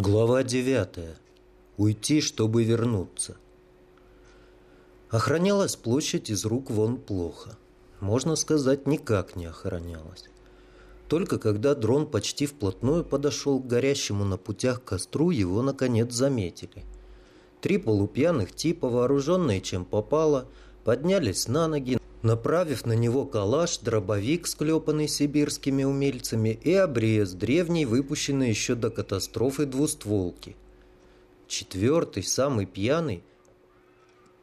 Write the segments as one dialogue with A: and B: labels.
A: Глава девятая. Уйти, чтобы вернуться. Охранялась площадь из рук вон плохо. Можно сказать, никак не охранялась. Только когда дрон почти вплотную подошел к горящему на путях костру, его наконец заметили. Три полупьяных типа, вооруженные чем попало, поднялись на ноги, направив на него калаш, дробовик, склепанный сибирскими умельцами, и обрез, древний, выпущенный еще до катастрофы двустволки. Четвертый, самый пьяный,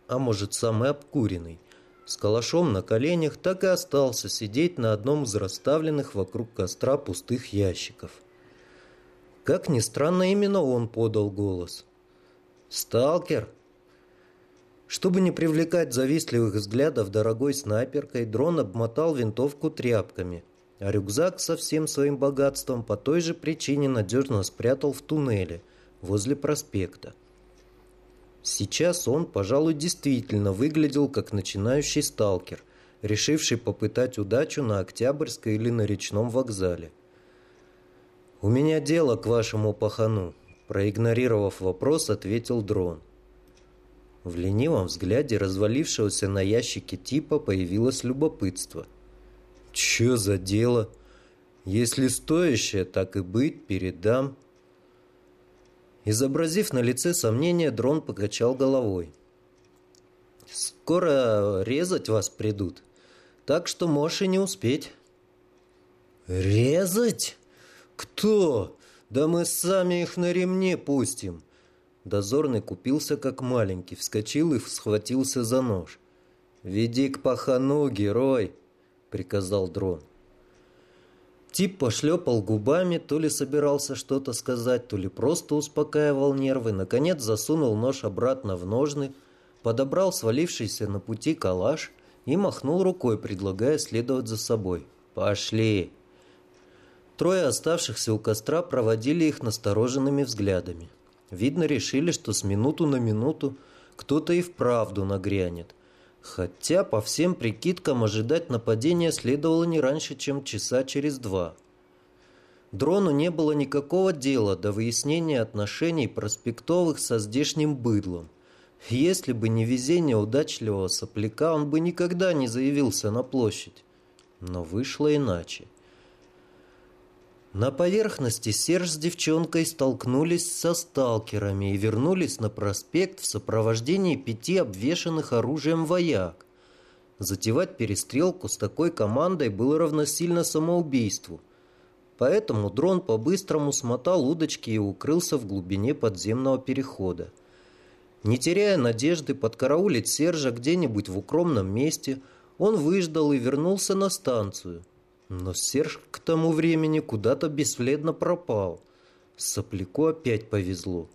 A: а может, самый обкуренный, с калашом на коленях, так и остался сидеть на одном из расставленных вокруг костра пустых ящиков. Как ни странно, именно он подал голос. «Сталкер!» Чтобы не привлекать завистливых взглядов дорогой снайперкой, дрон обмотал винтовку тряпками, а рюкзак со всем своим богатством по той же причине надежно спрятал в туннеле возле проспекта. Сейчас он, пожалуй, действительно выглядел как начинающий сталкер, решивший попытать удачу на Октябрьской или на речном вокзале. «У меня дело к вашему пахану», проигнорировав вопрос, ответил дрон. В ленивом взгляде развалившегося на ящике типа появилось любопытство. «Чё за дело? Если стоящее, так и быть, передам». Изобразив на лице сомнение, дрон покачал головой. «Скоро резать вас придут, так что можешь и не успеть». «Резать? Кто? Да мы сами их на ремне пустим. Дозорный купился как маленький, вскочил и схватился за нож. «Веди к пахану, герой!» — приказал дрон. Тип пошлепал губами, то ли собирался что-то сказать, то ли просто успокаивал нервы, наконец засунул нож обратно в ножны, подобрал свалившийся на пути калаш и махнул рукой, предлагая следовать за собой. «Пошли!» Трое оставшихся у костра проводили их настороженными взглядами. Видно, решили, что с минуту на минуту кто-то и вправду нагрянет. Хотя, по всем прикидкам, ожидать нападения следовало не раньше, чем часа через два. Дрону не было никакого дела до выяснения отношений проспектовых со здешним быдлом. Если бы не везение удачливого сопляка, он бы никогда не заявился на площадь. Но вышло иначе. На поверхности Серж с девчонкой столкнулись со сталкерами и вернулись на проспект в сопровождении пяти обвешанных оружием вояк. Затевать перестрелку с такой командой было равносильно самоубийству. Поэтому дрон по-быстрому смотал удочки и укрылся в глубине подземного перехода. Не теряя надежды подкараулить Сержа где-нибудь в укромном месте, он выждал и вернулся на станцию – но Серж к тому времени куда-то бесследно пропал. Сопляку опять повезло.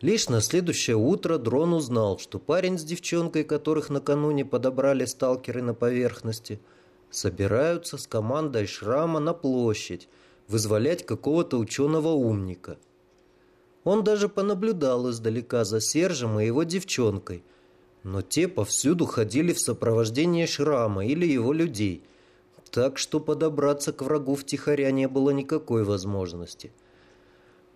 A: Лишь на следующее утро дрон узнал, что парень с девчонкой, которых накануне подобрали сталкеры на поверхности, собираются с командой Шрама на площадь вызволять какого-то ученого-умника. Он даже понаблюдал издалека за Сержем и его девчонкой, но те повсюду ходили в сопровождении Шрама или его людей – так что подобраться к врагу втихаря не было никакой возможности.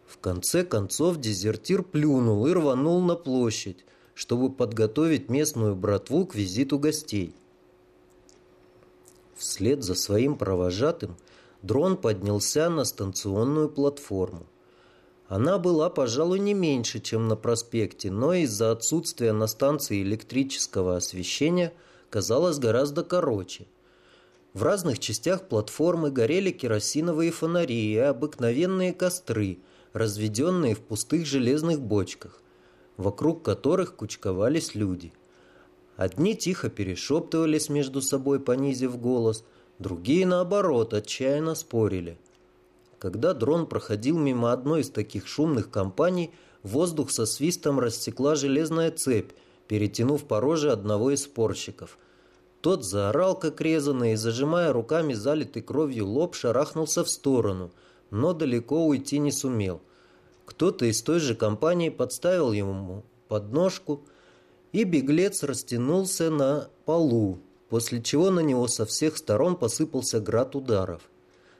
A: В конце концов дезертир плюнул и рванул на площадь, чтобы подготовить местную братву к визиту гостей. Вслед за своим провожатым дрон поднялся на станционную платформу. Она была, пожалуй, не меньше, чем на проспекте, но из-за отсутствия на станции электрического освещения казалась гораздо короче – в разных частях платформы горели керосиновые фонари и обыкновенные костры, разведенные в пустых железных бочках, вокруг которых кучковались люди. Одни тихо перешептывались между собой, понизив голос, другие, наоборот, отчаянно спорили. Когда дрон проходил мимо одной из таких шумных компаний, воздух со свистом рассекла железная цепь, перетянув по роже одного из спорщиков – тот заорал, как резанный, и, зажимая руками залитый кровью лоб, шарахнулся в сторону, но далеко уйти не сумел. Кто-то из той же компании подставил ему подножку, и беглец растянулся на полу, после чего на него со всех сторон посыпался град ударов.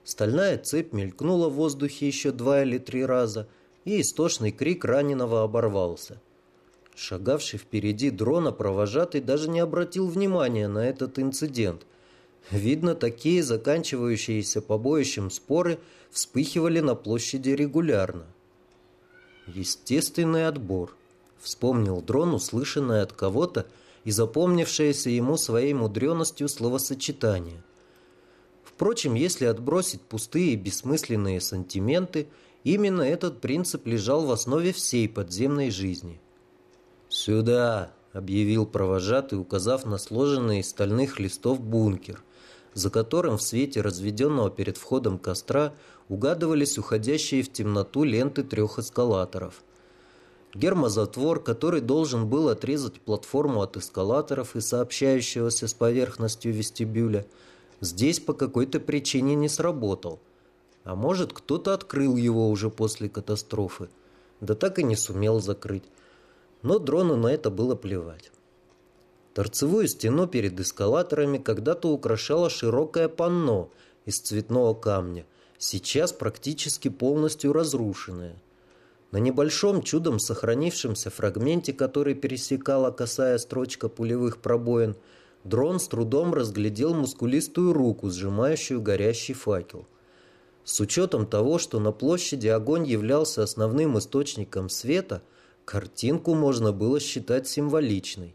A: Стальная цепь мелькнула в воздухе еще два или три раза и истошный крик раненого оборвался. Шагавший впереди дрона провожатый даже не обратил внимания на этот инцидент. Видно, такие заканчивающиеся побоищем споры вспыхивали на площади регулярно. Естественный отбор. Вспомнил дрон, услышанное от кого-то и запомнившееся ему своей мудренностью словосочетание. Впрочем, если отбросить пустые и бессмысленные сантименты, именно этот принцип лежал в основе всей подземной жизни – «Сюда!» — объявил провожатый, указав на сложенный из стальных листов бункер, за которым в свете разведенного перед входом костра угадывались уходящие в темноту ленты трех эскалаторов. Гермозатвор, который должен был отрезать платформу от эскалаторов и сообщающегося с поверхностью вестибюля, здесь по какой-то причине не сработал. А может, кто-то открыл его уже после катастрофы, да так и не сумел закрыть но дрону на это было плевать. Торцевую стену перед эскалаторами когда-то украшало широкое панно из цветного камня, сейчас практически полностью разрушенное. На небольшом чудом сохранившемся фрагменте, который пересекала косая строчка пулевых пробоин, дрон с трудом разглядел мускулистую руку, сжимающую горящий факел. С учетом того, что на площади огонь являлся основным источником света – Картинку можно было считать символичной.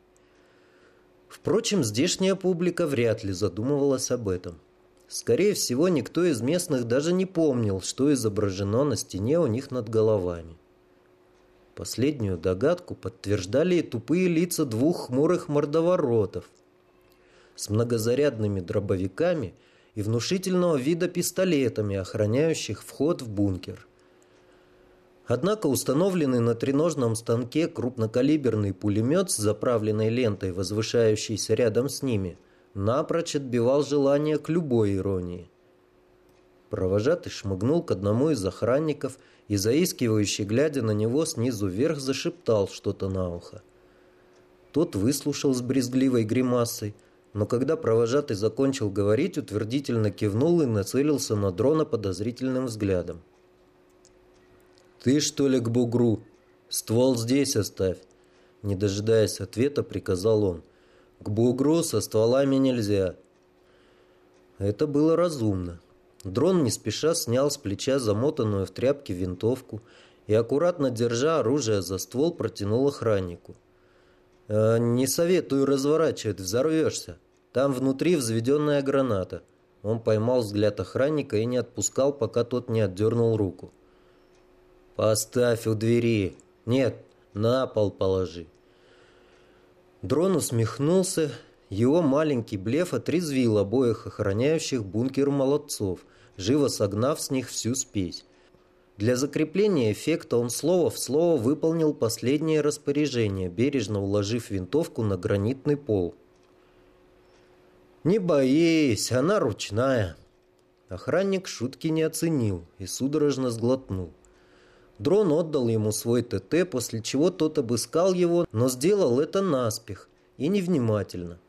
A: Впрочем, здешняя публика вряд ли задумывалась об этом. Скорее всего, никто из местных даже не помнил, что изображено на стене у них над головами. Последнюю догадку подтверждали и тупые лица двух хмурых мордоворотов с многозарядными дробовиками и внушительного вида пистолетами, охраняющих вход в бункер. Однако установленный на треножном станке крупнокалиберный пулемет с заправленной лентой, возвышающейся рядом с ними, напрочь отбивал желание к любой иронии. Провожатый шмыгнул к одному из охранников и, заискивающий, глядя на него снизу вверх, зашептал что-то на ухо. Тот выслушал с брезгливой гримасой, но когда провожатый закончил говорить, утвердительно кивнул и нацелился на дрона подозрительным взглядом. «Ты, что ли, к бугру? Ствол здесь оставь!» Не дожидаясь ответа, приказал он. «К бугру со стволами нельзя!» Это было разумно. Дрон не спеша снял с плеча замотанную в тряпки винтовку и, аккуратно держа оружие за ствол, протянул охраннику. «Э, «Не советую разворачивать, взорвешься. Там внутри взведенная граната». Он поймал взгляд охранника и не отпускал, пока тот не отдернул руку. «Поставь у двери. Нет, на пол положи». Дрон усмехнулся. Его маленький блеф отрезвил обоих охраняющих бункер молодцов, живо согнав с них всю спесь. Для закрепления эффекта он слово в слово выполнил последнее распоряжение, бережно уложив винтовку на гранитный пол. «Не боись, она ручная». Охранник шутки не оценил и судорожно сглотнул. Дрон отдал ему свой ТТ, после чего тот обыскал его, но сделал это наспех и невнимательно.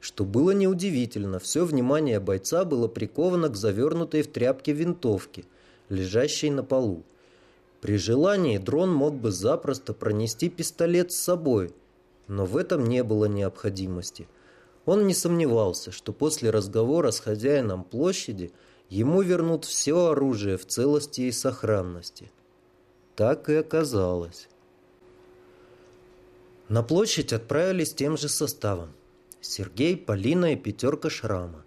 A: Что было неудивительно, все внимание бойца было приковано к завернутой в тряпке винтовке, лежащей на полу. При желании дрон мог бы запросто пронести пистолет с собой, но в этом не было необходимости. Он не сомневался, что после разговора с хозяином площади ему вернут все оружие в целости и сохранности. Так и оказалось. На площадь отправились тем же составом. Сергей, Полина и пятерка Шрама.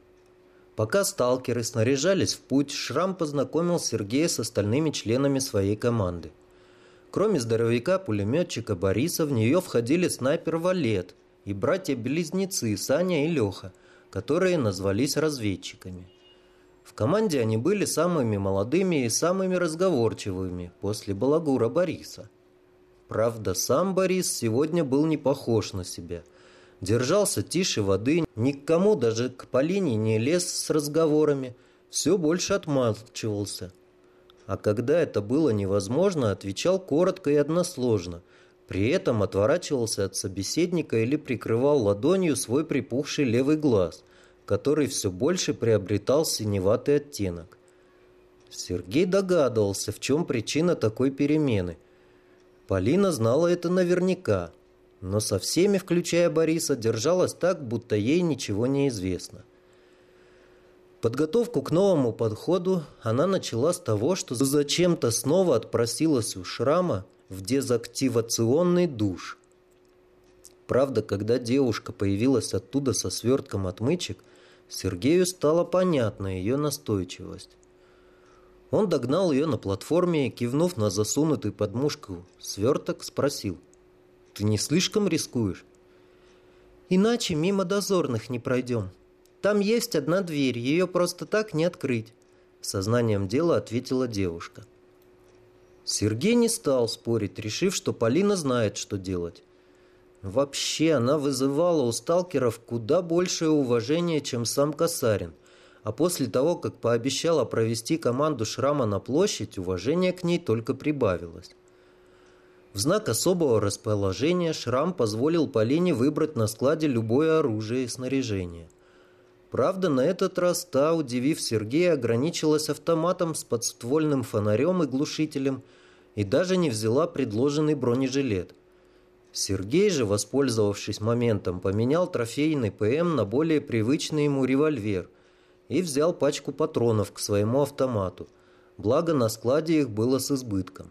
A: Пока сталкеры снаряжались в путь, Шрам познакомил Сергея с остальными членами своей команды. Кроме здоровяка-пулеметчика Бориса, в нее входили снайпер Валет и братья-близнецы Саня и Леха, которые назвались разведчиками. В команде они были самыми молодыми и самыми разговорчивыми после балагура Бориса. Правда, сам Борис сегодня был не похож на себя. Держался тише воды, ни к кому, даже к Полине не лез с разговорами, все больше отмалчивался. А когда это было невозможно, отвечал коротко и односложно, при этом отворачивался от собеседника или прикрывал ладонью свой припухший левый глаз – который все больше приобретал синеватый оттенок. Сергей догадывался, в чем причина такой перемены. Полина знала это наверняка, но со всеми, включая Бориса, держалась так, будто ей ничего не известно. Подготовку к новому подходу она начала с того, что зачем-то снова отпросилась у Шрама в дезактивационный душ. Правда, когда девушка появилась оттуда со свертком отмычек, Сергею стало понятна ее настойчивость. Он догнал ее на платформе и, кивнув на засунутый под мушку сверток, спросил. «Ты не слишком рискуешь?» «Иначе мимо дозорных не пройдем. Там есть одна дверь, ее просто так не открыть», сознанием дела ответила девушка. Сергей не стал спорить, решив, что Полина знает, что делать. Вообще, она вызывала у сталкеров куда большее уважение, чем сам Касарин а после того, как пообещала провести команду Шрама на площадь, уважение к ней только прибавилось. В знак особого расположения Шрам позволил Полине выбрать на складе любое оружие и снаряжение. Правда, на этот раз та, удивив Сергея, ограничилась автоматом с подствольным фонарем и глушителем и даже не взяла предложенный бронежилет. Сергей же, воспользовавшись моментом, поменял трофейный ПМ на более привычный ему револьвер – и взял пачку патронов к своему автомату. Благо на складе их было с избытком.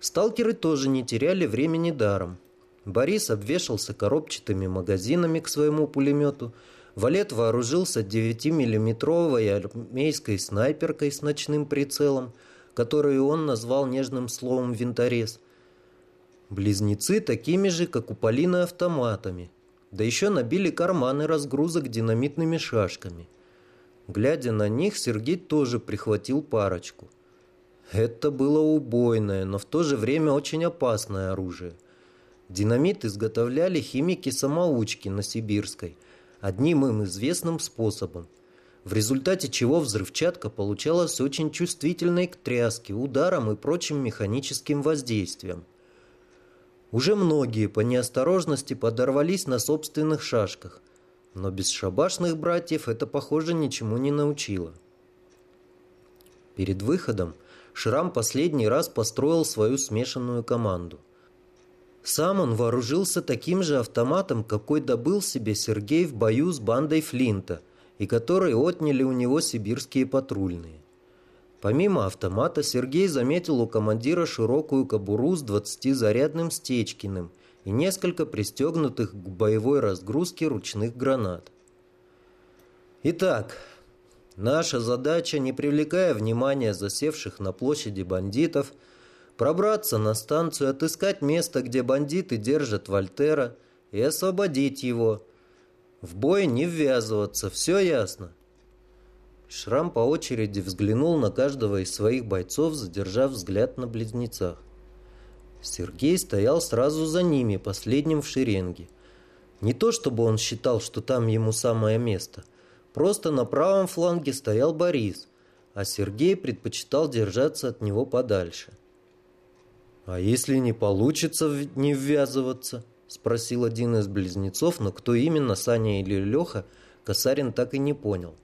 A: Сталкеры тоже не теряли времени даром. Борис обвешался коробчатыми магазинами к своему пулемету. Валет вооружился 9-миллиметровой армейской снайперкой с ночным прицелом, которую он назвал нежным словом «винторез». Близнецы такими же, как у Полины, автоматами. Да еще набили карманы разгрузок динамитными шашками – Глядя на них, Сергей тоже прихватил парочку. Это было убойное, но в то же время очень опасное оружие. Динамит изготовляли химики-самоучки на Сибирской, одним им известным способом, в результате чего взрывчатка получалась очень чувствительной к тряске, ударам и прочим механическим воздействиям. Уже многие по неосторожности подорвались на собственных шашках – но бесшабашных братьев это, похоже, ничему не научило. Перед выходом Шрам последний раз построил свою смешанную команду. Сам он вооружился таким же автоматом, какой добыл себе Сергей в бою с бандой Флинта и который отняли у него сибирские патрульные. Помимо автомата Сергей заметил у командира широкую кобуру с 20-зарядным Стечкиным и несколько пристегнутых к боевой разгрузке ручных гранат. Итак, наша задача, не привлекая внимания засевших на площади бандитов, пробраться на станцию, отыскать место, где бандиты держат Вольтера, и освободить его. В бой не ввязываться, все ясно. Шрам по очереди взглянул на каждого из своих бойцов, задержав взгляд на близнецах. Сергей стоял сразу за ними, последним в шеренге. Не то чтобы он считал, что там ему самое место. Просто на правом фланге стоял Борис, а Сергей предпочитал держаться от него подальше. «А если не получится не ввязываться?» – спросил один из близнецов, но кто именно, Саня или Леха, Касарин так и не понял.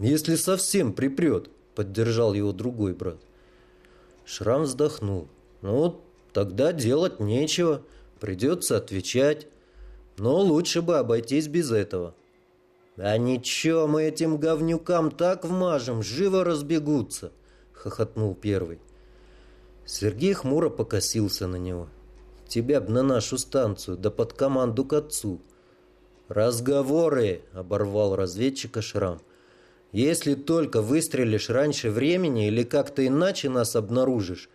A: «Если совсем припрет», – поддержал его другой брат. Шрам вздохнул. «Ну, Тогда делать нечего, придется отвечать. Но лучше бы обойтись без этого. «А ничего, мы этим говнюкам так вмажем, живо разбегутся!» — хохотнул первый. Сергей хмуро покосился на него. «Тебя б на нашу станцию, да под команду к отцу!» «Разговоры!» — оборвал разведчика Шрам. «Если только выстрелишь раньше времени или как-то иначе нас обнаружишь,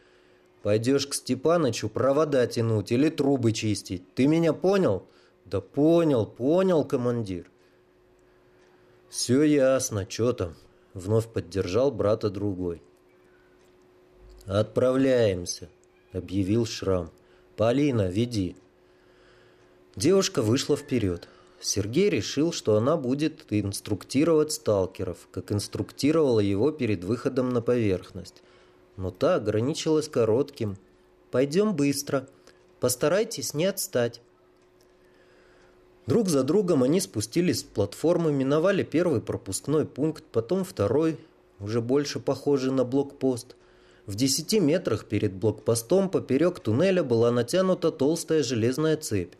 A: Пойдешь к Степанычу провода тянуть или трубы чистить. Ты меня понял? Да понял, понял, командир. Все ясно, что там? Вновь поддержал брата другой. Отправляемся, объявил Шрам. Полина, веди. Девушка вышла вперед. Сергей решил, что она будет инструктировать сталкеров, как инструктировала его перед выходом на поверхность но та ограничилась коротким. «Пойдем быстро. Постарайтесь не отстать». Друг за другом они спустились с платформы, миновали первый пропускной пункт, потом второй. уже больше похожий на блокпост. В десяти метрах перед блокпостом поперек туннеля была натянута толстая железная цепь.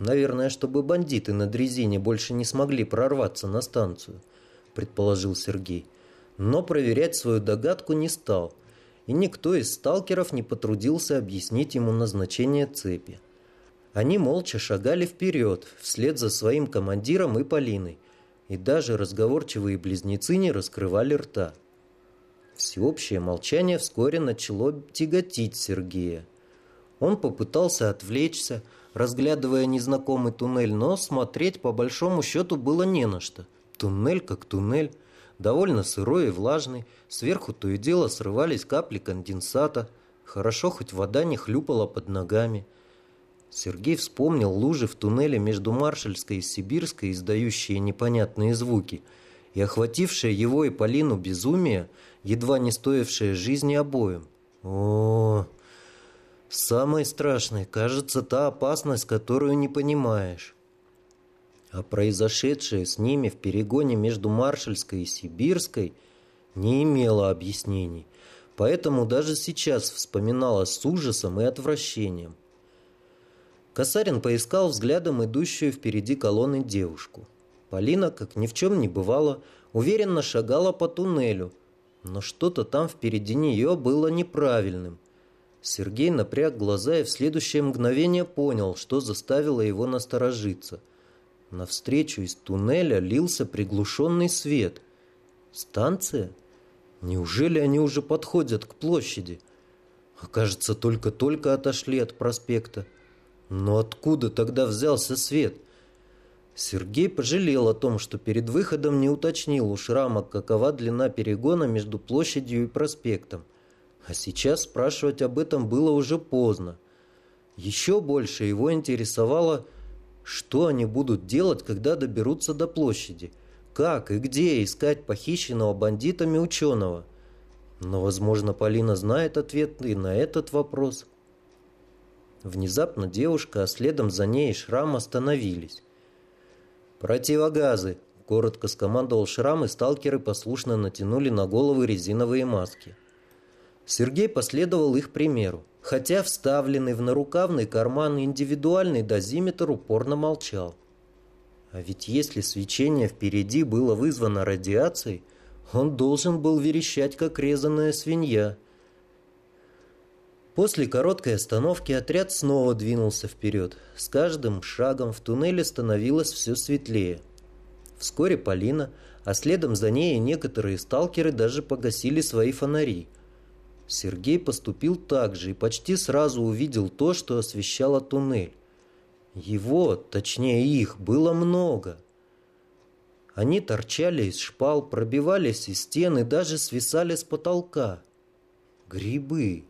A: Наверное, чтобы бандиты на дрезине больше не смогли прорваться на станцию, предположил Сергей. Но проверять свою догадку не стал, и никто из сталкеров не потрудился объяснить ему назначение цепи. Они молча шагали вперед, вслед за своим командиром и Полиной, и даже разговорчивые близнецы не раскрывали рта. Всеобщее молчание вскоре начало тяготить Сергея. Он попытался отвлечься, разглядывая незнакомый туннель, но смотреть по большому счету было не на что. Туннель как туннель, довольно сырой и влажный, сверху то и дело срывались капли конденсата, хорошо хоть вода не хлюпала под ногами – Сергей вспомнил лужи в туннеле между Маршальской и Сибирской, издающие непонятные звуки, и охватившее его и Полину безумие, едва не стоившее жизни обоим. О, самое страшное, кажется, та опасность, которую не понимаешь. А произошедшее с ними в перегоне между Маршальской и Сибирской не имело объяснений, поэтому даже сейчас вспоминалось с ужасом и отвращением. Косарин поискал взглядом идущую впереди колонны девушку. Полина, как ни в чем не бывало, уверенно шагала по туннелю, но что-то там впереди нее было неправильным. Сергей напряг глаза и в следующее мгновение понял, что заставило его насторожиться. Навстречу из туннеля лился приглушенный свет. Станция? Неужели они уже подходят к площади? Окажется, только-только отошли от проспекта. Но откуда тогда взялся свет? Сергей пожалел о том, что перед выходом не уточнил у Шрама, какова длина перегона между площадью и проспектом. А сейчас спрашивать об этом было уже поздно. Еще больше его интересовало, что они будут делать, когда доберутся до площади. Как и где искать похищенного бандитами ученого. Но, возможно, Полина знает ответ и на этот вопрос. Внезапно девушка, а следом за ней Шрам остановились. «Противогазы!» – коротко скомандовал Шрам, и сталкеры послушно натянули на головы резиновые маски. Сергей последовал их примеру, хотя вставленный в нарукавный карман индивидуальный дозиметр упорно молчал. А ведь если свечение впереди было вызвано радиацией, он должен был верещать, как резаная свинья – После короткой остановки отряд снова двинулся вперед. С каждым шагом в туннеле становилось все светлее. Вскоре Полина, а следом за ней некоторые сталкеры даже погасили свои фонари. Сергей поступил так же и почти сразу увидел то, что освещало туннель. Его, точнее их, было много. Они торчали из шпал, пробивались из стен и даже свисали с потолка. Грибы.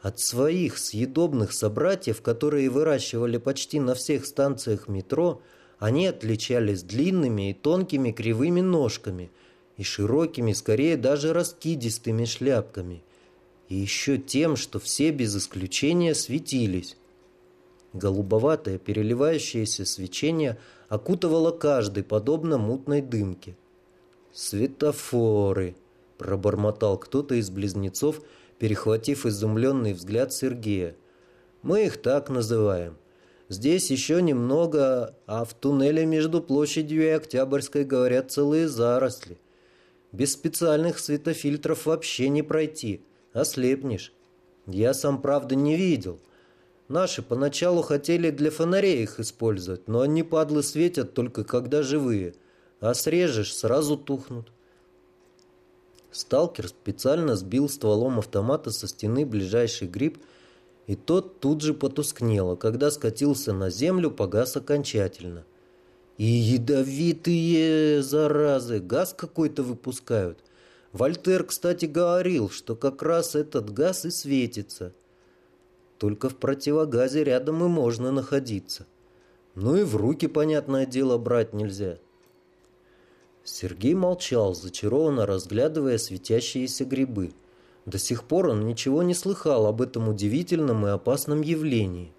A: От своих съедобных собратьев, которые выращивали почти на всех станциях метро, они отличались длинными и тонкими кривыми ножками и широкими, скорее даже раскидистыми шляпками. И еще тем, что все без исключения светились. Голубоватое переливающееся свечение окутывало каждый, подобно мутной дымке. «Светофоры!» – пробормотал кто-то из близнецов – перехватив изумленный взгляд Сергея. «Мы их так называем. Здесь еще немного, а в туннеле между площадью и Октябрьской, говорят, целые заросли. Без специальных светофильтров вообще не пройти, ослепнешь. Я сам, правда, не видел. Наши поначалу хотели для фонарей их использовать, но они, падлы, светят только когда живые, а срежешь, сразу тухнут. Сталкер специально сбил стволом автомата со стены ближайший гриб, и тот тут же потускнел, а когда скатился на землю, погас окончательно. И ядовитые заразы, газ какой-то выпускают. Вольтер, кстати, говорил, что как раз этот газ и светится. Только в противогазе рядом и можно находиться. Ну и в руки, понятное дело, брать нельзя. Сергей молчал, зачарованно разглядывая светящиеся грибы. До сих пор он ничего не слыхал об этом удивительном и опасном явлении.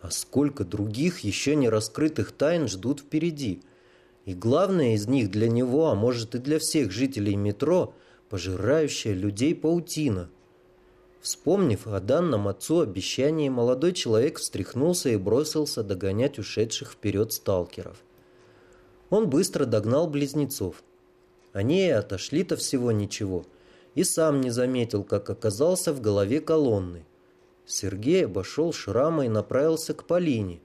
A: А сколько других еще не раскрытых тайн ждут впереди. И главное из них для него, а может и для всех жителей метро, пожирающая людей паутина. Вспомнив о данном отцу обещании, молодой человек встряхнулся и бросился догонять ушедших вперед сталкеров. Он быстро догнал близнецов. Они отошли-то всего ничего, и сам не заметил, как оказался в голове колонны. Сергей обошел шрама и направился к Полине.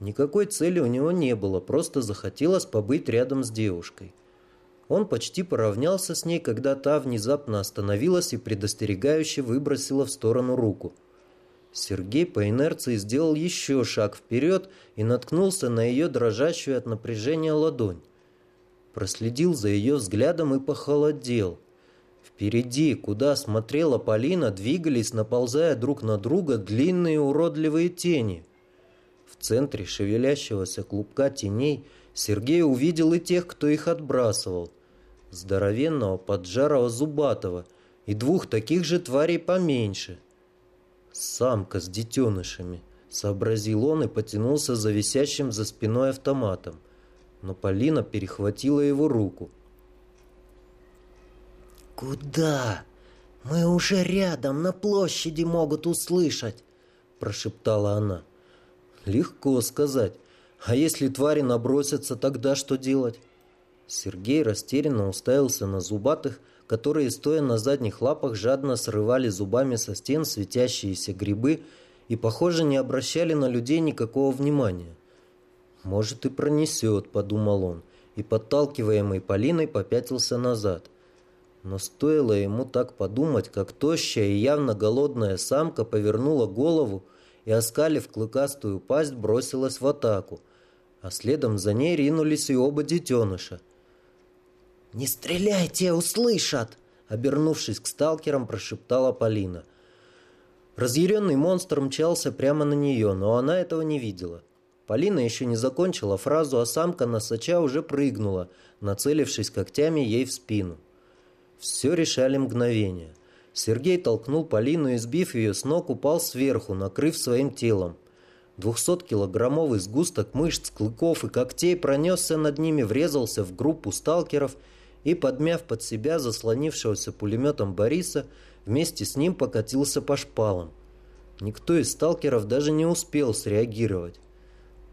A: Никакой цели у него не было, просто захотелось побыть рядом с девушкой. Он почти поравнялся с ней, когда та внезапно остановилась и предостерегающе выбросила в сторону руку. Сергей по инерции сделал еще шаг вперед и наткнулся на ее дрожащую от напряжения ладонь. Проследил за ее взглядом и похолодел. Впереди, куда смотрела Полина, двигались, наползая друг на друга, длинные уродливые тени. В центре шевелящегося клубка теней Сергей увидел и тех, кто их отбрасывал – здоровенного поджарого зубатого и двух таких же тварей поменьше. Самка с детенышами, сообразил он и потянулся за висящим за спиной автоматом. Но Полина перехватила его руку.
B: «Куда? Мы уже рядом, на площади могут услышать!» прошептала она.
A: «Легко сказать. А если твари набросятся, тогда что делать?» Сергей растерянно уставился на зубатых, которые, стоя на задних лапах, жадно срывали зубами со стен светящиеся грибы и, похоже, не обращали на людей никакого внимания. «Может, и пронесет», — подумал он, и, подталкиваемый Полиной, попятился назад. Но стоило ему так подумать, как тощая и явно голодная самка повернула голову и, оскалив клыкастую пасть, бросилась в атаку, а следом за ней ринулись и оба детеныша —
B: «Не стреляйте, услышат!»
A: Обернувшись к сталкерам, прошептала Полина. Разъяренный монстр мчался прямо на нее, но она этого не видела. Полина еще не закончила фразу, а самка носача уже прыгнула, нацелившись когтями ей в спину. Все решали мгновения. Сергей толкнул Полину и, сбив ее с ног, упал сверху, накрыв своим телом. Двухсоткилограммовый сгусток мышц, клыков и когтей пронесся над ними, врезался в группу сталкеров – и, подмяв под себя заслонившегося пулеметом Бориса, вместе с ним покатился по шпалам. Никто из сталкеров даже не успел среагировать.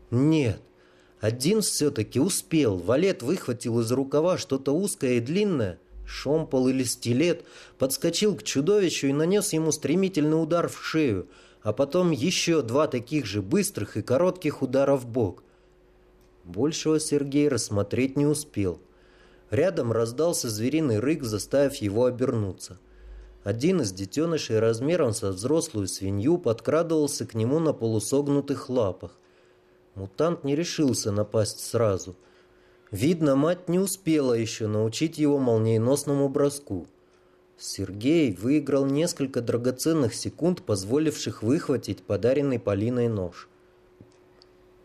A: Нет, один все-таки успел. Валет выхватил из рукава что-то узкое и длинное, шомпол или стилет, подскочил к чудовищу и нанес ему стремительный удар в шею, а потом еще два таких же быстрых и коротких удара в бок. Большего Сергей рассмотреть не успел. Рядом раздался звериный рык, заставив его обернуться. Один из детенышей размером со взрослую свинью подкрадывался к нему на полусогнутых лапах. Мутант не решился напасть сразу. Видно, мать не успела еще научить его молниеносному броску. Сергей выиграл несколько драгоценных секунд, позволивших выхватить подаренный Полиной нож.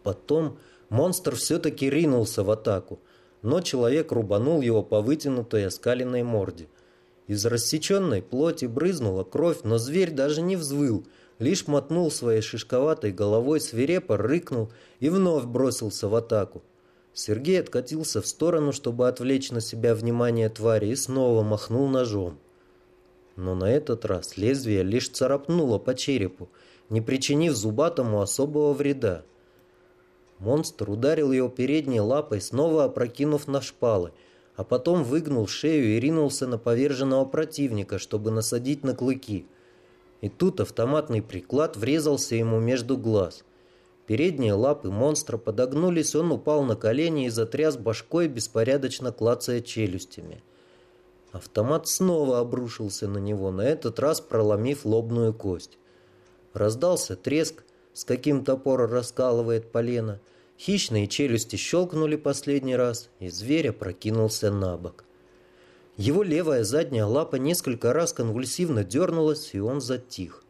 A: Потом монстр все-таки ринулся в атаку – но человек рубанул его по вытянутой оскаленной морде. Из рассеченной плоти брызнула кровь, но зверь даже не взвыл, лишь мотнул своей шишковатой головой, свирепо рыкнул и вновь бросился в атаку. Сергей откатился в сторону, чтобы отвлечь на себя внимание твари, и снова махнул ножом. Но на этот раз лезвие лишь царапнуло по черепу, не причинив зубатому особого вреда. Монстр ударил его передней лапой, снова опрокинув на шпалы, а потом выгнул шею и ринулся на поверженного противника, чтобы насадить на клыки. И тут автоматный приклад врезался ему между глаз. Передние лапы монстра подогнулись, он упал на колени и затряс башкой, беспорядочно клацая челюстями. Автомат снова обрушился на него, на этот раз проломив лобную кость. Раздался треск, с каким топор раскалывает полено. Хищные челюсти щелкнули последний раз, и зверь опрокинулся на бок. Его левая задняя лапа несколько раз конвульсивно дернулась, и он затих.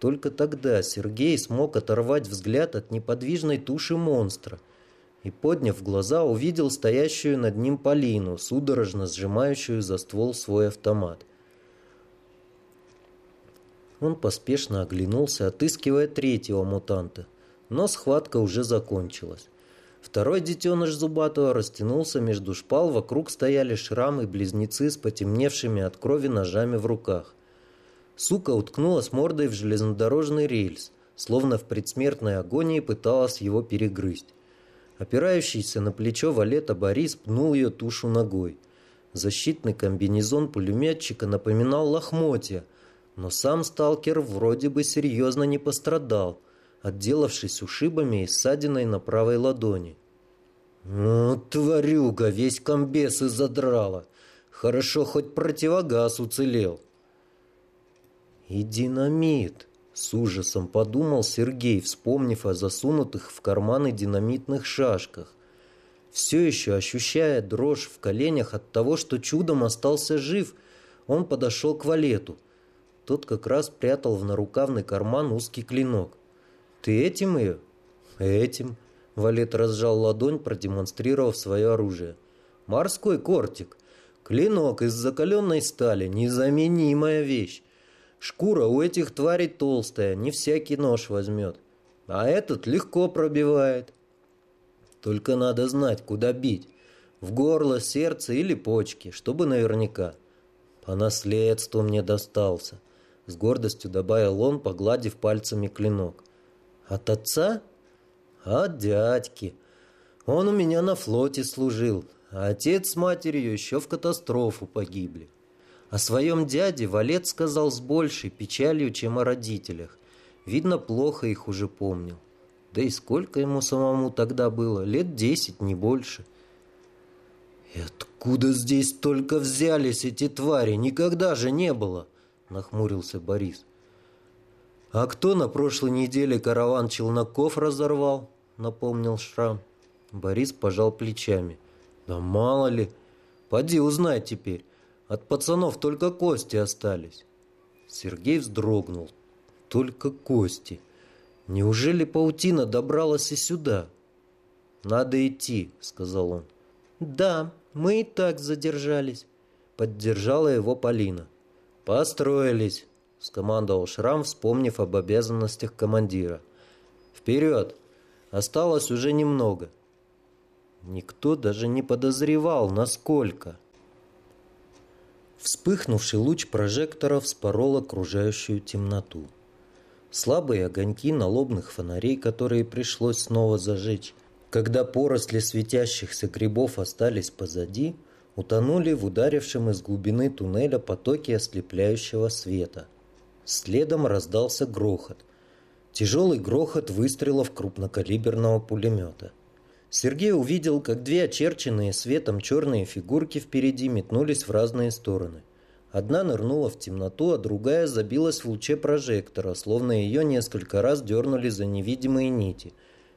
A: Только тогда Сергей смог оторвать взгляд от неподвижной туши монстра и, подняв глаза, увидел стоящую над ним Полину, судорожно сжимающую за ствол свой автомат – он поспешно оглянулся, отыскивая третьего мутанта. Но схватка уже закончилась. Второй детеныш Зубатого растянулся между шпал, вокруг стояли шрамы-близнецы с потемневшими от крови ножами в руках. Сука уткнулась мордой в железнодорожный рельс, словно в предсмертной агонии пыталась его перегрызть. Опирающийся на плечо Валета Борис пнул ее тушу ногой. Защитный комбинезон пулеметчика напоминал лохмотья, но сам сталкер вроде бы серьезно не пострадал, отделавшись ушибами и ссадиной на правой ладони. «Ну, тварюга, весь комбес и задрала. Хорошо, хоть противогаз уцелел». «И динамит», — с ужасом подумал Сергей, вспомнив о засунутых в карманы динамитных шашках. Все еще ощущая дрожь в коленях от того, что чудом остался жив, он подошел к валету. Тот как раз прятал в нарукавный карман узкий клинок. «Ты этим ее?» «Этим». Валет разжал ладонь, продемонстрировав свое оружие. «Морской кортик. Клинок из закаленной стали. Незаменимая вещь. Шкура у этих тварей толстая, не всякий нож возьмет. А этот легко пробивает. Только надо знать, куда бить. В горло, сердце или почки, чтобы наверняка. По наследству мне достался. С гордостью добавил он, погладив пальцами клинок. От отца? От дядьки. Он у меня на флоте служил, а отец с матерью еще в катастрофу погибли. О своем дяде Валет сказал с большей печалью, чем о родителях. Видно, плохо их уже помнил. Да и сколько ему самому тогда было? Лет десять, не больше. «И откуда здесь только взялись эти твари? Никогда же не было!» Нахмурился Борис. «А кто на прошлой неделе караван челноков разорвал?» Напомнил Шрам. Борис пожал плечами. «Да мало ли! Поди узнай теперь. От пацанов только кости остались». Сергей вздрогнул. «Только кости. Неужели паутина добралась и сюда?» «Надо идти», — сказал он.
B: «Да, мы и так задержались», —
A: поддержала его Полина. «Построились», — скомандовал Шрам, вспомнив об обязанностях командира. «Вперед! Осталось уже немного». Никто даже не подозревал, насколько. Вспыхнувший луч прожектора вспорол окружающую темноту. Слабые огоньки налобных фонарей, которые пришлось снова зажечь, когда поросли светящихся грибов остались позади, утонули в ударившем из глубины туннеля потоке ослепляющего света – Следом раздался грохот. Тяжелый грохот выстрелов крупнокалиберного пулемета. Сергей увидел, как две очерченные светом черные фигурки впереди метнулись в разные стороны. Одна нырнула в темноту, а другая забилась в луче прожектора, словно ее несколько раз дернули за невидимые нити,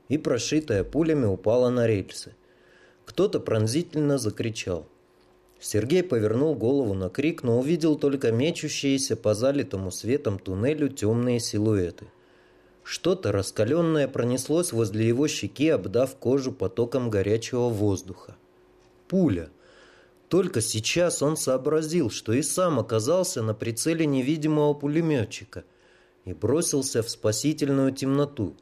A: и, прошитая пулями, упала на рельсы. Кто-то пронзительно закричал – Сергей повернул голову на крик, но увидел только мечущиеся по залитому светом туннелю темные силуэты. Что-то раскаленное пронеслось возле его щеки, обдав кожу потоком горячего воздуха. Пуля. Только сейчас он сообразил, что и сам оказался на прицеле невидимого пулеметчика и бросился в спасительную темноту.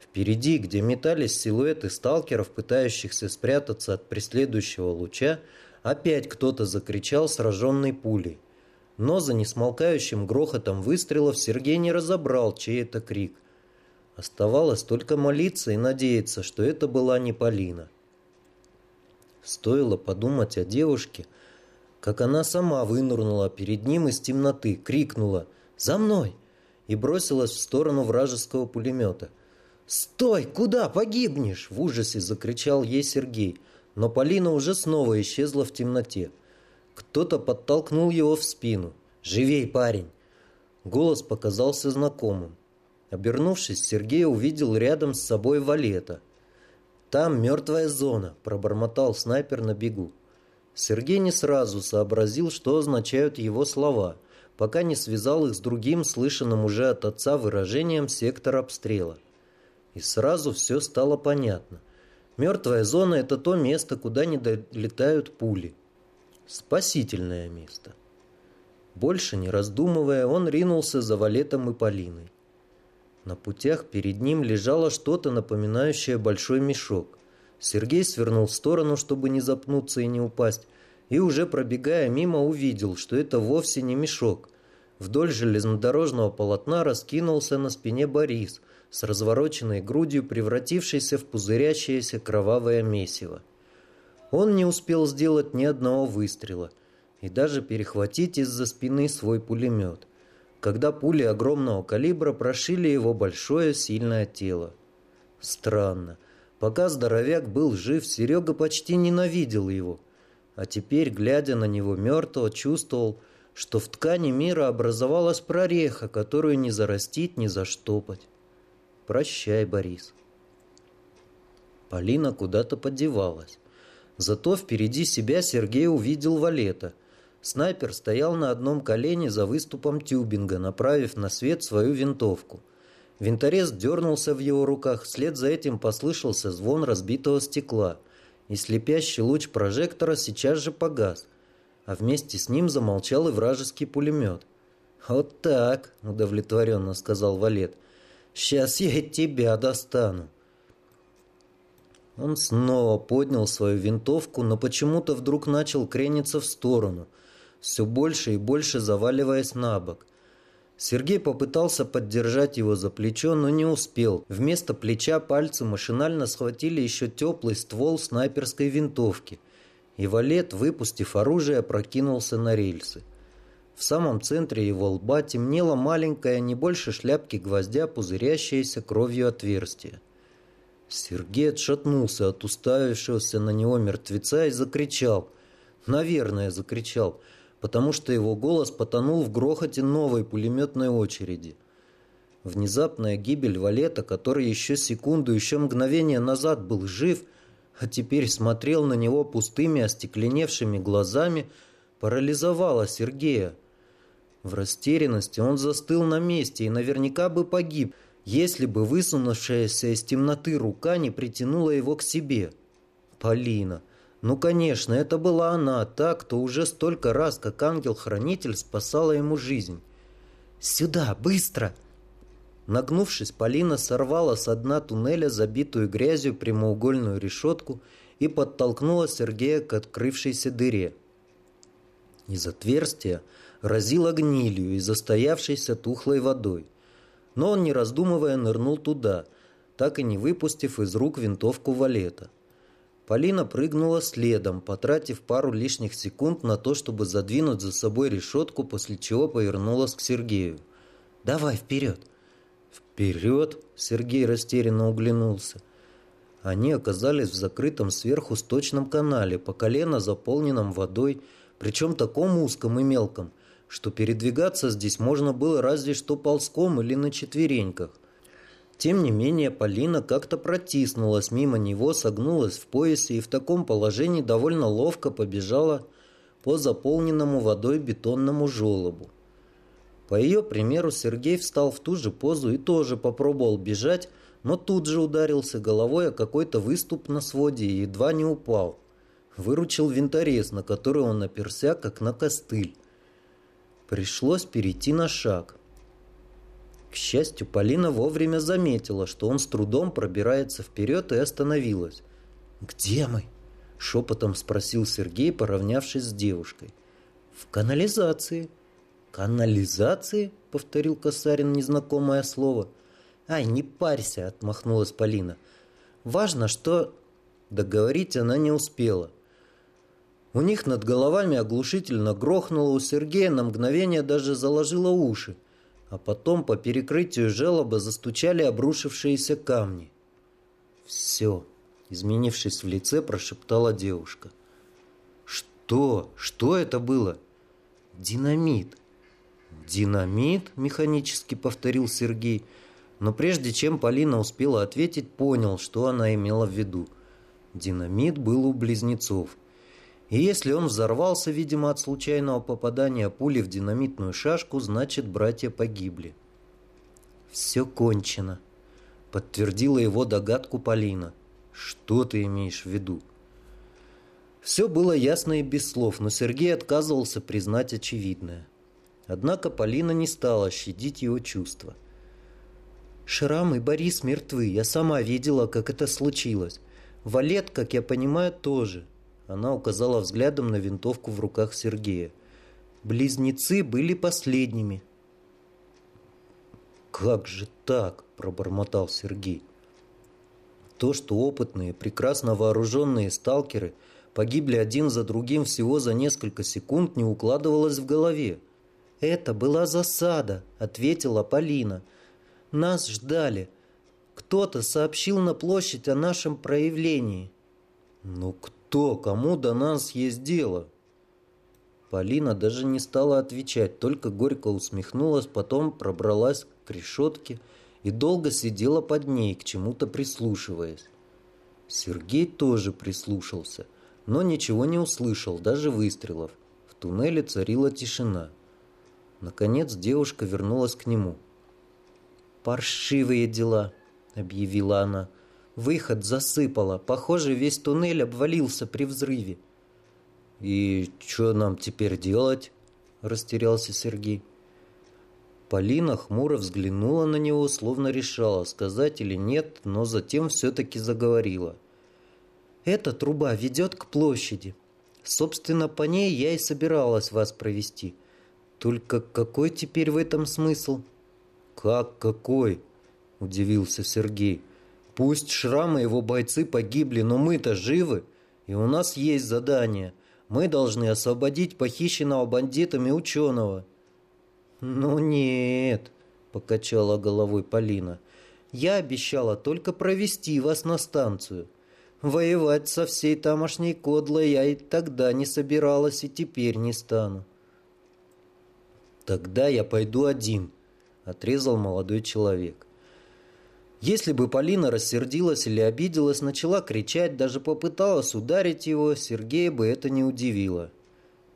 A: Впереди, где метались силуэты сталкеров, пытающихся спрятаться от преследующего луча, Опять кто-то закричал сраженной пулей. Но за несмолкающим грохотом выстрелов Сергей не разобрал, чей это крик. Оставалось только молиться и надеяться, что это была не Полина. Стоило подумать о девушке, как она сама вынырнула перед ним из темноты, крикнула «За мной!» и бросилась в сторону вражеского пулемета. «Стой! Куда? Погибнешь!» – в ужасе закричал ей Сергей – но Полина уже снова исчезла в темноте. Кто-то подтолкнул его в спину. «Живей, парень!» Голос показался знакомым. Обернувшись, Сергей увидел рядом с собой Валета. «Там мертвая зона», – пробормотал снайпер на бегу. Сергей не сразу сообразил, что означают его слова, пока не связал их с другим, слышанным уже от отца выражением «сектор обстрела». И сразу все стало понятно – Мертвая зона – это то место, куда не долетают пули. Спасительное место. Больше не раздумывая, он ринулся за Валетом и Полиной. На путях перед ним лежало что-то напоминающее большой мешок. Сергей свернул в сторону, чтобы не запнуться и не упасть, и уже пробегая мимо увидел, что это вовсе не мешок. Вдоль железнодорожного полотна раскинулся на спине Борис с развороченной грудью, превратившийся в пузырящееся кровавое месиво. Он не успел сделать ни одного выстрела и даже перехватить из-за спины свой пулемет, когда пули огромного калибра прошили его большое сильное тело. Странно. Пока здоровяк был жив, Серега почти ненавидел его. А теперь, глядя на него мертвого, чувствовал, что в ткани мира образовалась прореха, которую не зарастить, не заштопать. Прощай, Борис. Полина куда-то подевалась. Зато впереди себя Сергей увидел Валета. Снайпер стоял на одном колене за выступом тюбинга, направив на свет свою винтовку – Винторез дернулся в его руках, вслед за этим послышался звон разбитого стекла, и слепящий луч прожектора сейчас же погас, а вместе с ним замолчал и вражеский пулемет. «Вот так», — удовлетворенно сказал Валет, — «сейчас я тебя достану». Он снова поднял свою винтовку, но почему-то вдруг начал крениться в сторону, все больше и больше заваливаясь на бок. Сергей попытался поддержать его за плечо, но не успел. Вместо плеча пальцы машинально схватили еще теплый ствол снайперской винтовки. И валет, выпустив оружие, прокинулся на рельсы. В самом центре его лба темнело маленькое, не больше шляпки гвоздя, пузырящееся кровью отверстие. Сергей отшатнулся от уставившегося на него мертвеца и закричал. Наверное, закричал – потому что его голос потонул в грохоте новой пулеметной очереди. Внезапная гибель Валета, который еще секунду, еще мгновение назад был жив, а теперь смотрел на него пустыми остекленевшими глазами, парализовала Сергея. В растерянности он застыл на месте и наверняка бы погиб, если бы высунувшаяся из темноты рука не притянула его к себе. Полина. Ну, конечно, это была она, та, кто уже столько раз, как ангел-хранитель, спасала ему жизнь. «Сюда, быстро!» Нагнувшись, Полина сорвала с дна туннеля забитую грязью прямоугольную решетку и подтолкнула Сергея к открывшейся дыре. Из отверстия разило гнилью и застоявшейся тухлой водой. Но он, не раздумывая, нырнул туда, так и не выпустив из рук винтовку валета. Полина прыгнула следом, потратив пару лишних секунд на то, чтобы задвинуть за собой решетку, после чего повернулась к Сергею. «Давай, вперед!» «Вперед!» — Сергей растерянно углянулся. Они оказались в закрытом сверху сточном канале, по колено заполненном водой, причем таком узком и мелком, что передвигаться здесь можно было разве что ползком или на четвереньках. Тем не менее, Полина как-то протиснулась мимо него, согнулась в поясе и в таком положении довольно ловко побежала по заполненному водой бетонному желобу. По ее примеру, Сергей встал в ту же позу и тоже попробовал бежать, но тут же ударился головой о какой-то выступ на своде и едва не упал. Выручил винторез, на который он оперся, как на костыль. Пришлось перейти на шаг – к счастью, Полина вовремя заметила, что он с трудом пробирается вперед и остановилась. «Где мы?» – шепотом спросил Сергей, поравнявшись с девушкой. «В канализации». «Канализации?» – повторил Косарин незнакомое слово. «Ай, не парься!» – отмахнулась Полина. «Важно, что...» Договорить она не успела. У них над головами оглушительно грохнуло, у Сергея на мгновение даже заложило уши а потом по перекрытию желоба застучали обрушившиеся камни. «Все», — изменившись в лице, прошептала девушка. «Что? Что это было?» «Динамит». «Динамит?» — механически повторил Сергей. Но прежде чем Полина успела ответить, понял, что она имела в виду. Динамит был у близнецов. И если он взорвался, видимо, от случайного попадания пули в динамитную шашку, значит, братья погибли. «Все кончено», — подтвердила его догадку Полина. «Что ты имеешь в виду?» Все было ясно и без слов, но Сергей отказывался признать очевидное. Однако Полина не стала щадить его чувства. «Шрам и Борис мертвы. Я сама видела, как это случилось. Валет, как я понимаю, тоже. Она указала взглядом на винтовку в руках Сергея. Близнецы были последними. «Как же так?» – пробормотал Сергей. То, что опытные, прекрасно вооруженные сталкеры погибли один за другим всего за несколько секунд, не укладывалось в голове.
B: «Это была засада», — ответила Полина. «Нас ждали. Кто-то сообщил на площадь о нашем проявлении».
A: «Ну кто? Кому до нас есть дело?» Полина даже не стала отвечать, только горько усмехнулась, потом пробралась к решетке и долго сидела под ней, к чему-то прислушиваясь. Сергей тоже прислушался, но ничего не услышал, даже выстрелов. В туннеле царила тишина. Наконец девушка вернулась к нему.
B: «Паршивые дела», — объявила она. «Выход засыпало. Похоже, весь туннель обвалился при взрыве».
A: «И что нам теперь делать?» — растерялся Сергей. Полина хмуро взглянула на него, словно решала, сказать или нет, но затем все-таки заговорила.
B: «Эта труба ведет к площади. Собственно, по ней я и собиралась вас провести. Только какой теперь в этом смысл?»
A: «Как какой?» – удивился Сергей. «Пусть Шрам и его бойцы погибли, но мы-то живы, и у нас есть задание. Мы должны освободить похищенного бандитами ученого».
B: «Ну нет», — покачала головой Полина. «Я обещала только провести вас на станцию. Воевать со всей тамошней кодлой я и тогда не собиралась, и теперь не стану».
A: «Тогда я пойду один», — отрезал молодой человек. Если бы Полина рассердилась или обиделась, начала кричать, даже попыталась ударить его, Сергея бы это не удивило.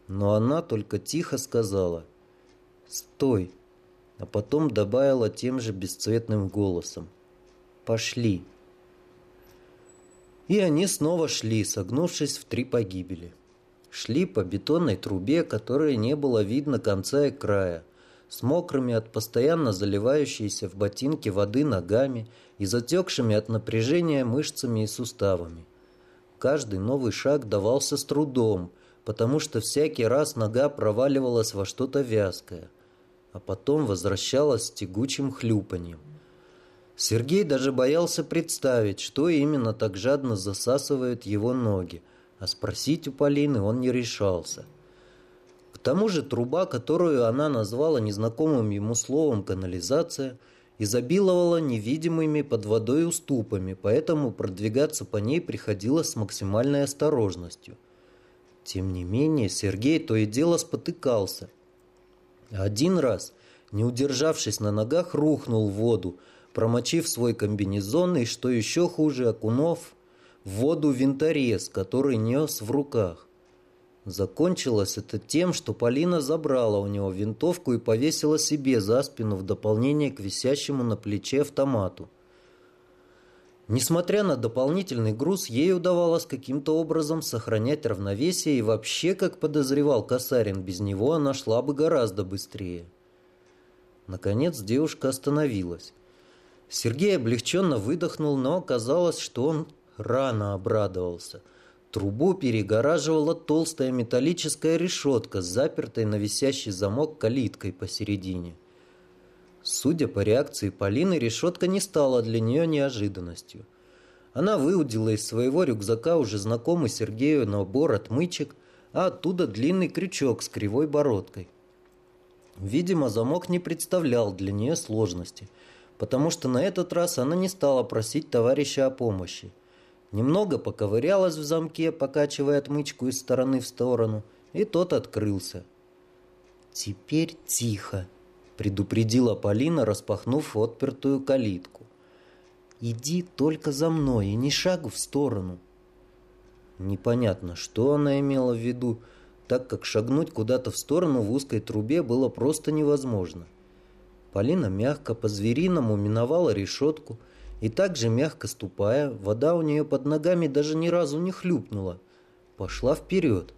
A: Но она только тихо сказала — «Стой!» А потом добавила тем же бесцветным голосом. «Пошли!» И они снова шли, согнувшись в три погибели. Шли по бетонной трубе, которой не было видно конца и края, с мокрыми от постоянно заливающейся в ботинки воды ногами и затекшими от напряжения мышцами и суставами. Каждый новый шаг давался с трудом, потому что всякий раз нога проваливалась во что-то вязкое а потом возвращалась с тягучим хлюпаньем. Сергей даже боялся представить, что именно так жадно засасывают его ноги, а спросить у Полины он не решался. Тому же труба, которую она назвала незнакомым ему словом «канализация», изобиловала невидимыми под водой уступами, поэтому продвигаться по ней приходилось с максимальной осторожностью. Тем не менее, Сергей то и дело спотыкался, один раз, не удержавшись на ногах, рухнул в воду, промочив свой комбинезон и, что еще хуже, окунув в воду винторез, который нес в руках. Закончилось это тем, что Полина забрала у него винтовку и повесила себе за спину в дополнение к висящему на плече автомату. Несмотря на дополнительный груз, ей удавалось каким-то образом сохранять равновесие, и вообще, как подозревал Касарин, без него она шла бы гораздо быстрее. Наконец девушка остановилась. Сергей облегченно выдохнул, но оказалось, что он рано обрадовался. Трубу перегораживала толстая металлическая решетка с запертой на висящий замок калиткой посередине. Судя по реакции Полины, решетка не стала для нее неожиданностью. Она выудила из своего рюкзака уже знакомый Сергею набор отмычек, а оттуда длинный крючок с кривой бородкой. Видимо, замок не представлял для нее сложности, потому что на этот раз она не стала просить товарища о помощи. Немного поковырялась в замке, покачивая отмычку из стороны в сторону, и тот открылся. «Теперь тихо», предупредила Полина, распахнув отпертую калитку. «Иди только за мной и ни шагу в сторону». Непонятно, что она имела в виду, так как шагнуть куда-то в сторону в узкой трубе было просто невозможно. Полина мягко по-звериному миновала решетку и также мягко ступая, вода у нее под ногами даже ни разу не хлюпнула, пошла вперед.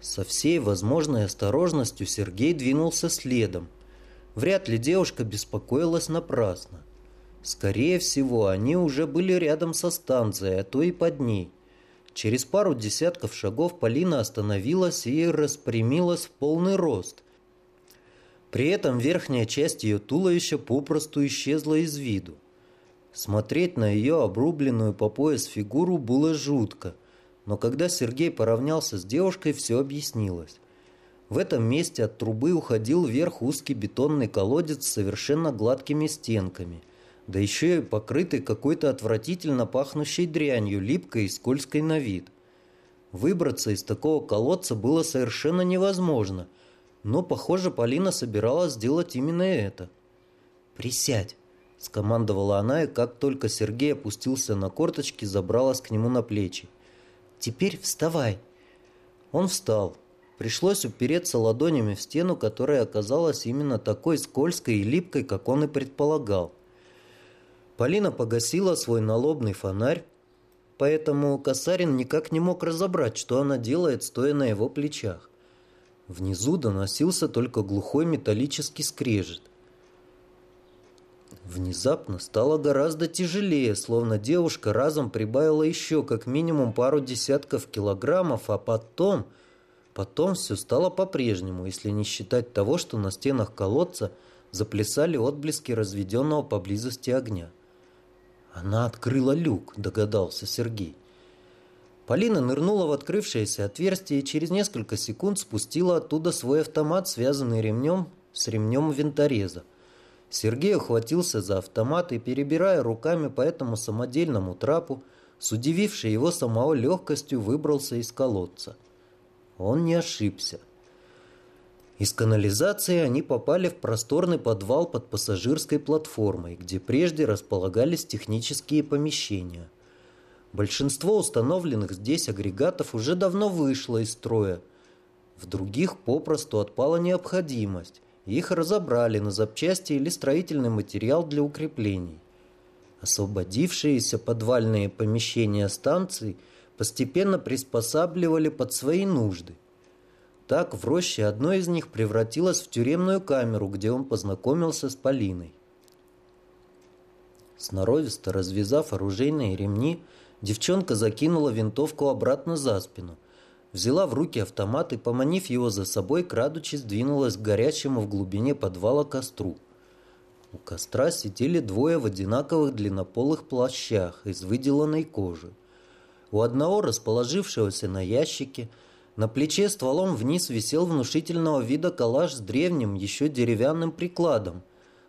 A: Со всей возможной осторожностью Сергей двинулся следом, Вряд ли девушка беспокоилась напрасно. Скорее всего, они уже были рядом со станцией, а то и под ней. Через пару десятков шагов Полина остановилась и распрямилась в полный рост. При этом верхняя часть ее туловища попросту исчезла из виду. Смотреть на ее обрубленную по пояс фигуру было жутко, но когда Сергей поравнялся с девушкой, все объяснилось. В этом месте от трубы уходил вверх узкий бетонный колодец с совершенно гладкими стенками – да еще и покрытый какой-то отвратительно пахнущей дрянью, липкой и скользкой на вид. Выбраться из такого колодца было совершенно невозможно, но, похоже, Полина собиралась сделать именно это. «Присядь!» – скомандовала она, и как только Сергей опустился на корточки, забралась к нему на плечи. «Теперь вставай!» Он встал. Пришлось упереться ладонями в стену, которая оказалась именно такой скользкой и липкой, как он и предполагал. Полина погасила свой налобный фонарь, поэтому Касарин никак не мог разобрать, что она делает, стоя на его плечах. Внизу доносился только глухой металлический скрежет. Внезапно стало гораздо тяжелее, словно девушка разом прибавила еще как минимум пару десятков килограммов, а потом... Потом все стало по-прежнему, если не считать того, что на стенах колодца заплясали отблески разведенного поблизости огня. Она открыла люк, догадался Сергей. Полина нырнула в открывшееся отверстие и через несколько секунд спустила оттуда свой автомат, связанный ремнем с ремнем винтореза. Сергей ухватился за автомат и, перебирая руками по этому самодельному трапу, с удивившей его самого легкостью выбрался из колодца. Он не ошибся. Из канализации они попали в просторный подвал под пассажирской платформой, где прежде располагались технические помещения. Большинство установленных здесь агрегатов уже давно вышло из строя. В других попросту отпала необходимость. Их разобрали на запчасти или строительный материал для укреплений. Освободившиеся подвальные помещения станций постепенно приспосабливали под свои нужды – так в роще одно из них превратилось в тюремную камеру, где он познакомился с Полиной. Сноровисто развязав оружейные ремни, девчонка закинула винтовку обратно за спину, взяла в руки автомат и, поманив его за собой, крадучись, двинулась к горячему в глубине подвала костру. У костра сидели двое в одинаковых длиннополых плащах из выделанной кожи. У одного, расположившегося на ящике, на плече стволом вниз висел внушительного вида калаш с древним, еще деревянным прикладом.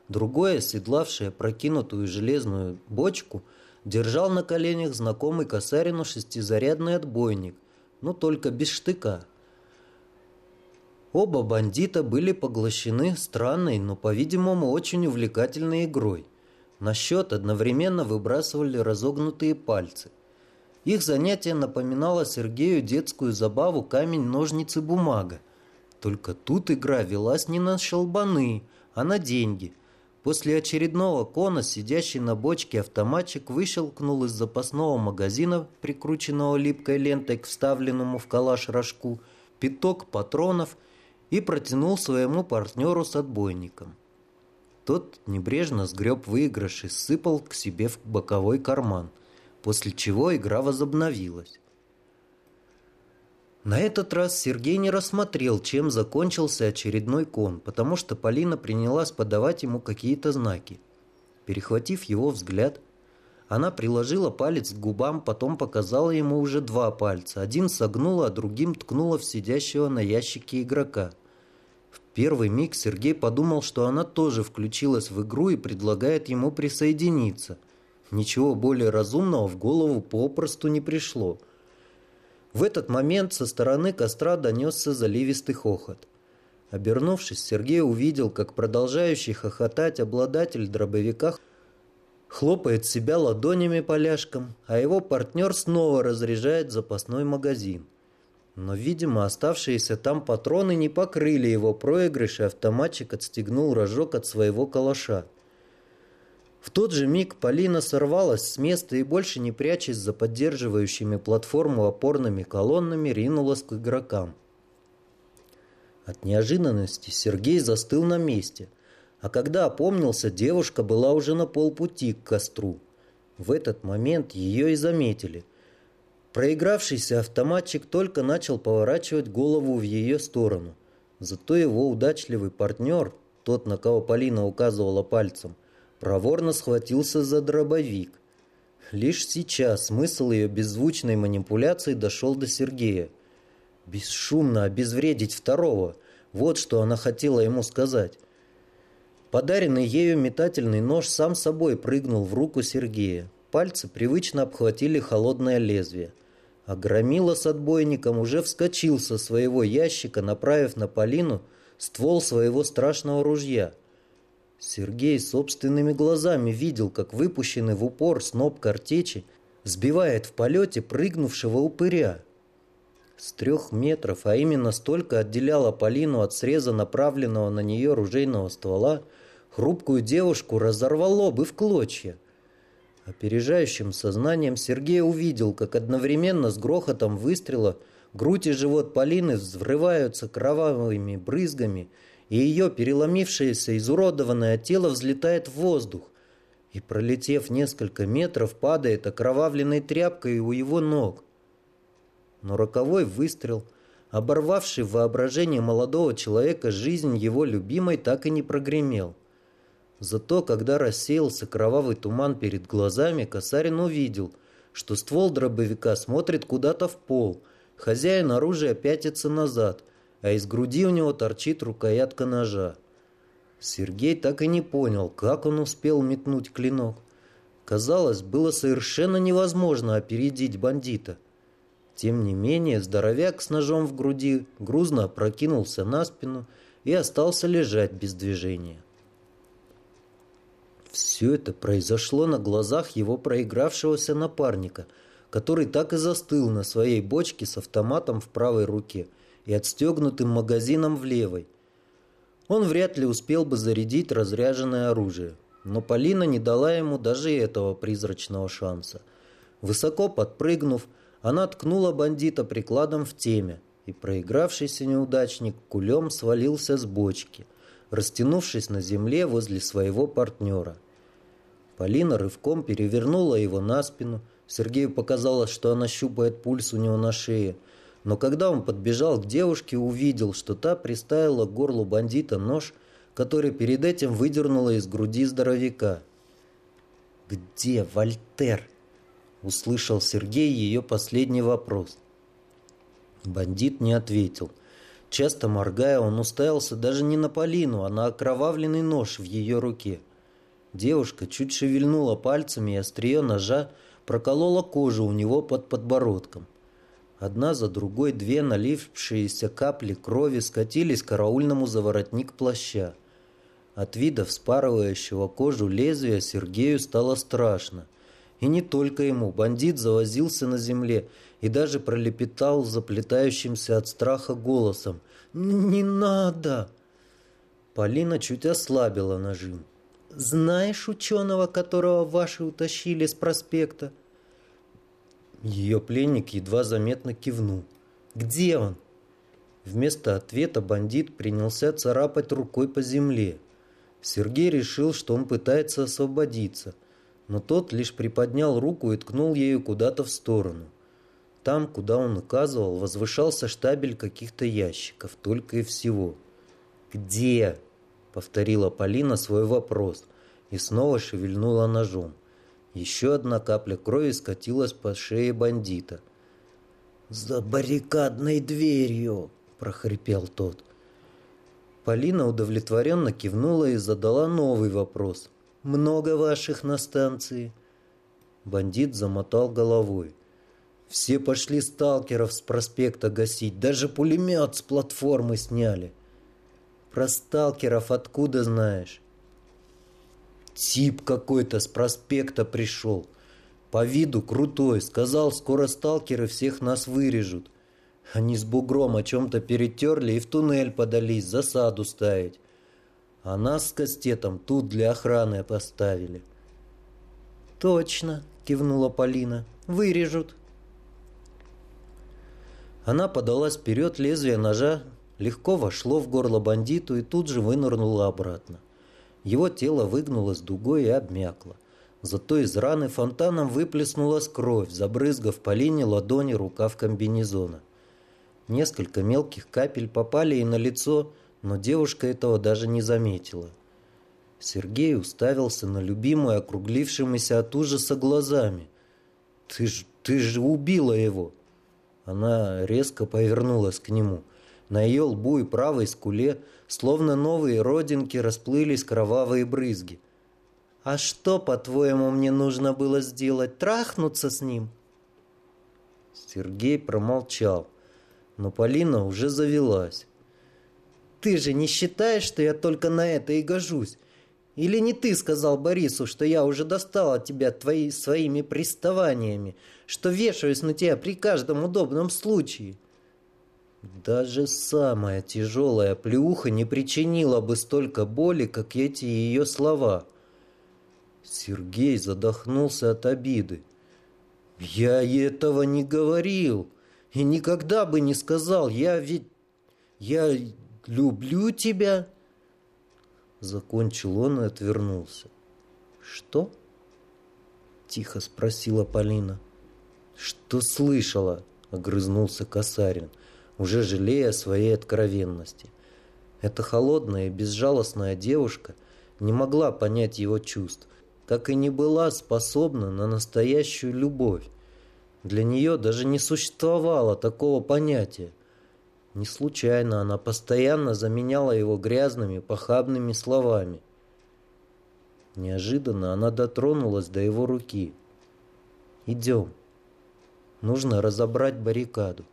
A: Другое, седлавшее прокинутую железную бочку, держал на коленях знакомый косарину шестизарядный отбойник, но только без штыка. Оба бандита были поглощены странной, но, по-видимому, очень увлекательной игрой. На счет одновременно выбрасывали разогнутые пальцы. Их занятие напоминало Сергею детскую забаву камень-ножницы-бумага. Только тут игра велась не на щелбаны, а на деньги. После очередного кона, сидящий на бочке автоматчик выщелкнул из запасного магазина, прикрученного липкой лентой к вставленному в калаш рожку, пяток патронов и протянул своему партнеру с отбойником. Тот небрежно сгреб выигрыш и сыпал к себе в боковой карман – после чего игра возобновилась. На этот раз Сергей не рассмотрел, чем закончился очередной кон, потому что Полина принялась подавать ему какие-то знаки. Перехватив его взгляд, она приложила палец к губам, потом показала ему уже два пальца. Один согнула, а другим ткнула в сидящего на ящике игрока. В первый миг Сергей подумал, что она тоже включилась в игру и предлагает ему присоединиться. Ничего более разумного в голову попросту не пришло. В этот момент со стороны костра донесся заливистый хохот. Обернувшись, Сергей увидел, как продолжающий хохотать обладатель дробовика хлопает себя ладонями поляшком, а его партнер снова разряжает запасной магазин. Но, видимо, оставшиеся там патроны не покрыли его проигрыш, и автоматчик отстегнул рожок от своего калаша. В тот же миг Полина сорвалась с места и, больше не прячась за поддерживающими платформу опорными колоннами, ринулась к игрокам. От неожиданности Сергей застыл на месте. А когда опомнился, девушка была уже на полпути к костру. В этот момент ее и заметили. Проигравшийся автоматчик только начал поворачивать голову в ее сторону. Зато его удачливый партнер, тот, на кого Полина указывала пальцем, проворно схватился за дробовик. Лишь сейчас смысл ее беззвучной манипуляции дошел до Сергея. Бесшумно обезвредить второго – вот что она хотела ему сказать. Подаренный ею метательный нож сам собой прыгнул в руку Сергея. Пальцы привычно обхватили холодное лезвие. А громила с отбойником уже вскочил со своего ящика, направив на Полину ствол своего страшного ружья. Сергей собственными глазами видел, как выпущенный в упор сноп картечи сбивает в полете прыгнувшего упыря. С трех метров, а именно столько отделяло Полину от среза направленного на нее ружейного ствола, хрупкую девушку разорвало бы в клочья. Опережающим сознанием Сергей увидел, как одновременно с грохотом выстрела грудь и живот Полины взрываются кровавыми брызгами, и ее переломившееся изуродованное тело взлетает в воздух. И, пролетев несколько метров, падает окровавленной тряпкой у его ног. Но роковой выстрел, оборвавший воображение молодого человека жизнь его любимой, так и не прогремел. Зато, когда рассеялся кровавый туман перед глазами, Касарин увидел, что ствол дробовика смотрит куда-то в пол, хозяин оружия пятится назад, а из груди у него торчит рукоятка ножа. Сергей так и не понял, как он успел метнуть клинок. Казалось, было совершенно невозможно опередить бандита – тем не менее, здоровяк с ножом в груди грузно опрокинулся на спину и остался лежать без движения. Все это произошло на глазах его проигравшегося напарника, который так и застыл на своей бочке с автоматом в правой руке и отстегнутым магазином в левой. Он вряд ли успел бы зарядить разряженное оружие, но Полина не дала ему даже этого призрачного шанса. Высоко подпрыгнув, она ткнула бандита прикладом в теме, и проигравшийся неудачник кулем свалился с бочки, растянувшись на земле возле своего партнера. Полина рывком перевернула его на спину. Сергею показалось, что она щупает пульс у него на шее. Но когда он подбежал к девушке, увидел, что та приставила к горлу бандита нож, который перед этим выдернула из груди здоровяка. «Где Вольтер?» Услышал Сергей ее последний вопрос. Бандит не ответил. Часто моргая, он уставился даже не на Полину, а на окровавленный нож в ее руке. Девушка чуть шевельнула пальцами, и острие ножа проколола кожу у него под подбородком. Одна за другой две налившиеся капли крови скатились караульному за воротник плаща. От вида вспарывающего кожу лезвия Сергею стало страшно – и не только ему. Бандит завозился на земле и даже пролепетал заплетающимся от страха голосом. «Не надо!» Полина чуть ослабила нажим. «Знаешь ученого, которого ваши утащили с проспекта?» Ее пленник едва заметно кивнул. «Где он?» Вместо ответа бандит принялся царапать рукой по земле. Сергей решил, что он пытается освободиться – но тот лишь приподнял руку и ткнул ею куда-то в сторону. Там, куда он указывал, возвышался штабель каких-то ящиков, только и всего. «Где?» — повторила Полина свой вопрос и снова шевельнула ножом. Еще одна капля крови скатилась по шее бандита. «За баррикадной дверью!» — прохрипел тот. Полина удовлетворенно кивнула и задала новый вопрос — много ваших на станции?» Бандит замотал головой. «Все пошли сталкеров с проспекта гасить, даже пулемет с платформы сняли». «Про сталкеров откуда знаешь?» «Тип какой-то с проспекта пришел. По виду крутой, сказал, скоро сталкеры всех нас вырежут. Они с бугром о чем-то перетерли и в туннель подались засаду ставить а нас с Кастетом тут для охраны поставили. «Точно», — кивнула Полина, — «вырежут». Она подалась вперед, лезвие ножа легко вошло в горло бандиту и тут же вынырнуло обратно. Его тело выгнулось дугой и обмякло. Зато из раны фонтаном выплеснулась кровь, забрызгав по линии ладони рукав комбинезона. Несколько мелких капель попали ей на лицо, но девушка этого даже не заметила. Сергей уставился на любимую округлившимися от ужаса глазами. «Ты ж, ты же убила его!» Она резко повернулась к нему. На ее лбу и правой скуле, словно новые родинки, расплылись кровавые брызги. «А что, по-твоему, мне нужно было сделать? Трахнуться с ним?» Сергей промолчал, но Полина уже завелась. «Ты же не считаешь, что я только на это и гожусь? Или не ты сказал Борису, что я уже достал от тебя твои своими приставаниями, что вешаюсь на тебя при каждом удобном случае? Даже самая тяжелая плюха не причинила бы столько боли, как эти ее слова. Сергей задохнулся от обиды. «Я этого не говорил и никогда бы не сказал. Я ведь... Я люблю тебя». Закончил он и отвернулся. «Что?» Тихо спросила Полина. «Что слышала?» Огрызнулся Касарин, уже жалея о своей откровенности. Эта холодная и безжалостная девушка не могла понять его чувств, как и не была способна на настоящую любовь. Для нее даже не существовало такого понятия. Не случайно она постоянно заменяла его грязными, похабными словами. Неожиданно она дотронулась до его руки. «Идем. Нужно разобрать баррикаду».